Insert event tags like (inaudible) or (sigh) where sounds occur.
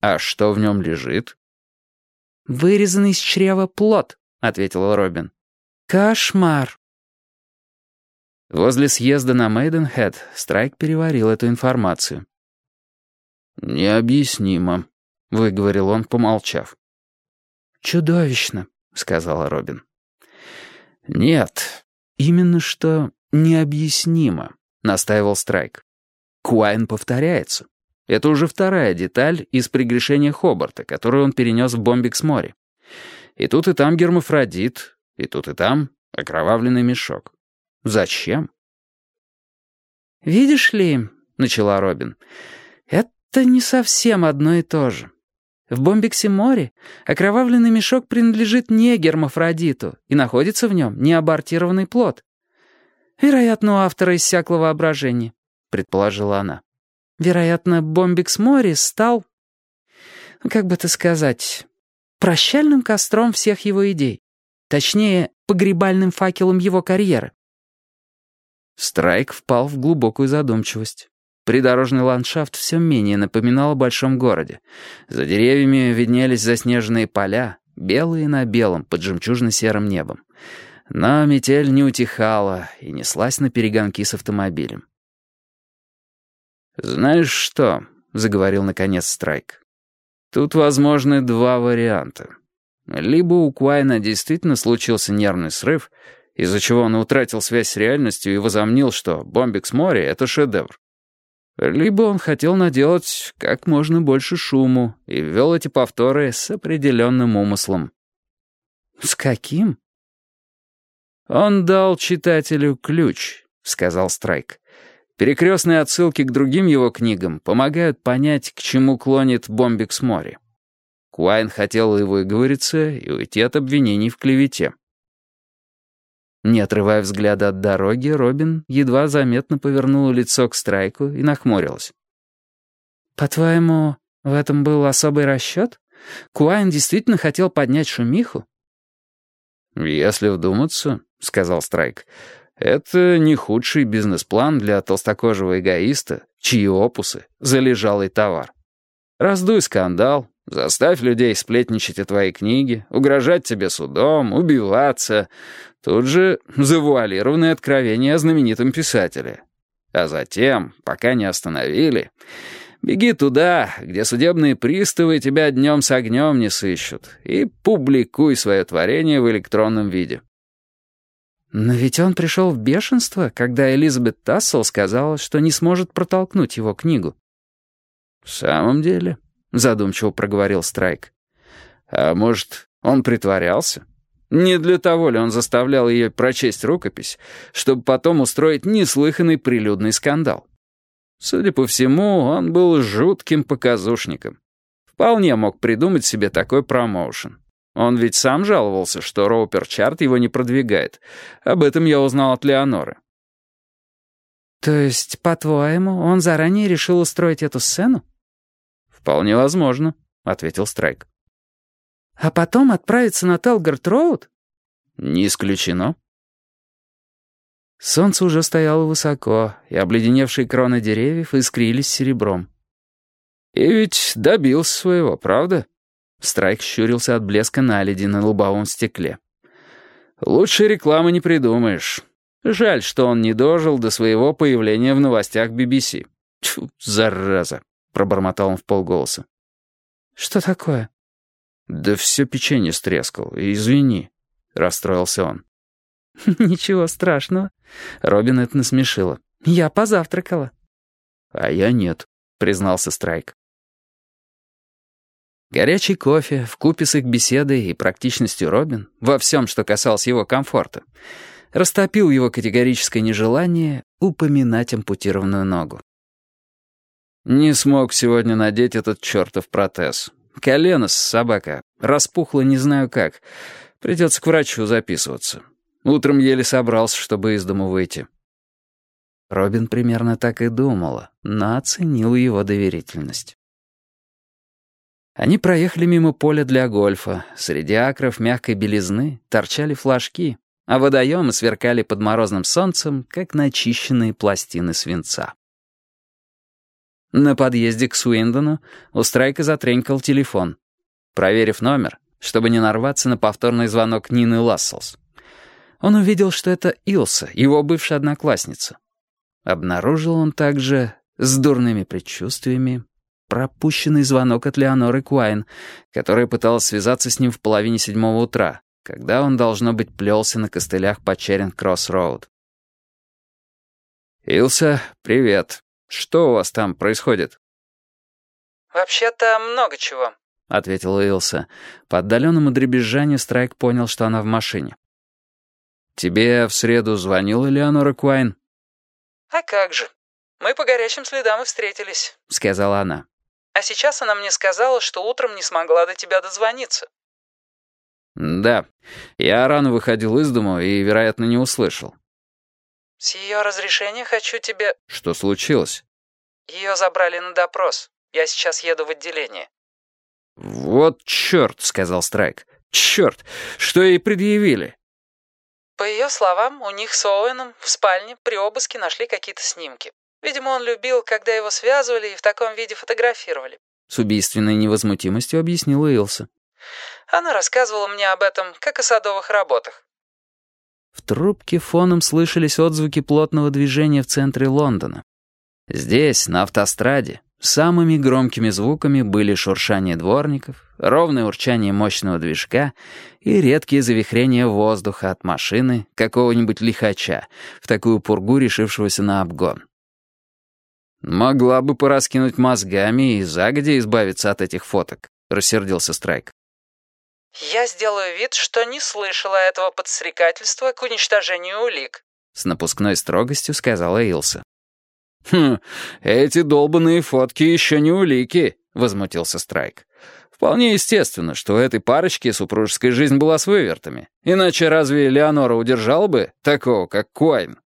«А что в нем лежит?» «Вырезанный из чрева плод», — ответил Робин. «Кошмар». Возле съезда на Мейденхед Страйк переварил эту информацию. «Необъяснимо», — выговорил он, помолчав. «Чудовищно», — сказала Робин. «Нет, именно что необъяснимо», — настаивал Страйк. Куайн повторяется. Это уже вторая деталь из прегрешения Хобарта, которую он перенес в Бомбикс-море. И тут и там гермафродит, и тут и там окровавленный мешок. Зачем? «Видишь ли», — начала Робин, — «это не совсем одно и то же. В Бомбиксе-море окровавленный мешок принадлежит не гермафродиту, и находится в нем неабортированный плод. Вероятно, у автора иссякло воображение», — предположила она. «Вероятно, Бомбикс-море стал, как бы это сказать, прощальным костром всех его идей. Точнее, погребальным факелом его карьеры. Страйк впал в глубокую задумчивость. Придорожный ландшафт все менее напоминал о большом городе. За деревьями виднелись заснеженные поля, белые на белом, под жемчужно-серым небом. Но метель не утихала и неслась на перегонки с автомобилем. «Знаешь что?» — заговорил наконец Страйк. «Тут возможны два варианта. Либо у Куайна действительно случился нервный срыв, из-за чего он утратил связь с реальностью и возомнил, что «Бомбикс море» — это шедевр. Либо он хотел наделать как можно больше шуму и ввел эти повторы с определенным умыслом. «С каким?» «Он дал читателю ключ», — сказал Страйк. «Перекрестные отсылки к другим его книгам помогают понять, к чему клонит Бомбикс море. Куайн хотел его выговориться и уйти от обвинений в клевете». Не отрывая взгляда от дороги, Робин едва заметно повернула лицо к Страйку и нахмурилась. «По-твоему, в этом был особый расчет? Куайн действительно хотел поднять шумиху?» «Если вдуматься», — сказал Страйк, — «это не худший бизнес-план для толстокожего эгоиста, чьи опусы — залежалый товар. Раздуй скандал, заставь людей сплетничать о твоей книге, угрожать тебе судом, убиваться, Тут же завуалированное откровение о знаменитом писателе. А затем, пока не остановили, беги туда, где судебные приставы тебя днем с огнем не сыщут, и публикуй свое творение в электронном виде. Но ведь он пришел в бешенство, когда Элизабет Тассел сказала, что не сможет протолкнуть его книгу. «В самом деле», — задумчиво проговорил Страйк. «А может, он притворялся?» Не для того ли он заставлял ее прочесть рукопись, чтобы потом устроить неслыханный прилюдный скандал? Судя по всему, он был жутким показушником. Вполне мог придумать себе такой промоушен. Он ведь сам жаловался, что Роупер Чарт его не продвигает. Об этом я узнал от Леоноры. «То есть, по-твоему, он заранее решил устроить эту сцену?» «Вполне возможно», — ответил Страйк. А потом отправиться на Телгард-Роуд? Не исключено. Солнце уже стояло высоко, и обледеневшие кроны деревьев искрились серебром. И ведь добился своего, правда? Страйк щурился от блеска наледи на лобовом стекле. Лучшей рекламы не придумаешь. Жаль, что он не дожил до своего появления в новостях BBC. Тьфу, зараза, пробормотал он в полголоса. Что такое? «Да все печенье стрескал, извини», — расстроился он. (laughs) «Ничего страшного», — Робин это насмешила. «Я позавтракала». «А я нет», — признался Страйк. Горячий кофе, вкупе с их беседой и практичностью Робин, во всем, что касалось его комфорта, растопил его категорическое нежелание упоминать ампутированную ногу. «Не смог сегодня надеть этот чертов протез», Колено, собака. Распухло не знаю как. Придется к врачу записываться. Утром еле собрался, чтобы из дому выйти. Робин примерно так и думала, но оценил его доверительность. Они проехали мимо поля для гольфа. Среди акров мягкой белизны торчали флажки, а водоемы сверкали под морозным солнцем, как начищенные пластины свинца. На подъезде к Суиндону у Страйка затренькал телефон. Проверив номер, чтобы не нарваться на повторный звонок Нины Ласселс. Он увидел, что это Илса, его бывшая одноклассница. Обнаружил он также, с дурными предчувствиями, пропущенный звонок от Леоноры Куайн, которая пыталась связаться с ним в половине седьмого утра, когда он, должно быть, плелся на костылях по Черинг-Кросс-Роуд. «Илса, привет. Что у вас там происходит?» «Вообще-то много чего», — ответила Илса. По отдаленному дребезжанию Страйк понял, что она в машине. «Тебе в среду звонила Леонора Куайн?» «А как же. Мы по горячим следам и встретились», — сказала она. «А сейчас она мне сказала, что утром не смогла до тебя дозвониться». «Да. Я рано выходил из дому и, вероятно, не услышал». «С ее разрешения хочу тебе...» «Что случилось?» «Ее забрали на допрос. Я сейчас еду в отделение». «Вот черт», — сказал Страйк. «Черт! Что ей предъявили?» По ее словам, у них с Оуэном в спальне при обыске нашли какие-то снимки. Видимо, он любил, когда его связывали и в таком виде фотографировали. С убийственной невозмутимостью объяснила Илса. Она рассказывала мне об этом, как о садовых работах. В трубке фоном слышались отзвуки плотного движения в центре Лондона. Здесь, на автостраде, самыми громкими звуками были шуршание дворников, ровное урчание мощного движка и редкие завихрения воздуха от машины какого-нибудь лихача, в такую пургу решившегося на обгон. «Могла бы пораскинуть мозгами и загодя избавиться от этих фоток», — рассердился Страйк. «Я сделаю вид, что не слышала этого подстрекательства к уничтожению улик», — с напускной строгостью сказала Илса. «Хм, эти долбанные фотки еще не улики», — возмутился Страйк. «Вполне естественно, что у этой парочки супружеская жизнь была с вывертами. Иначе разве Леонора удержала бы такого, как Куайн?»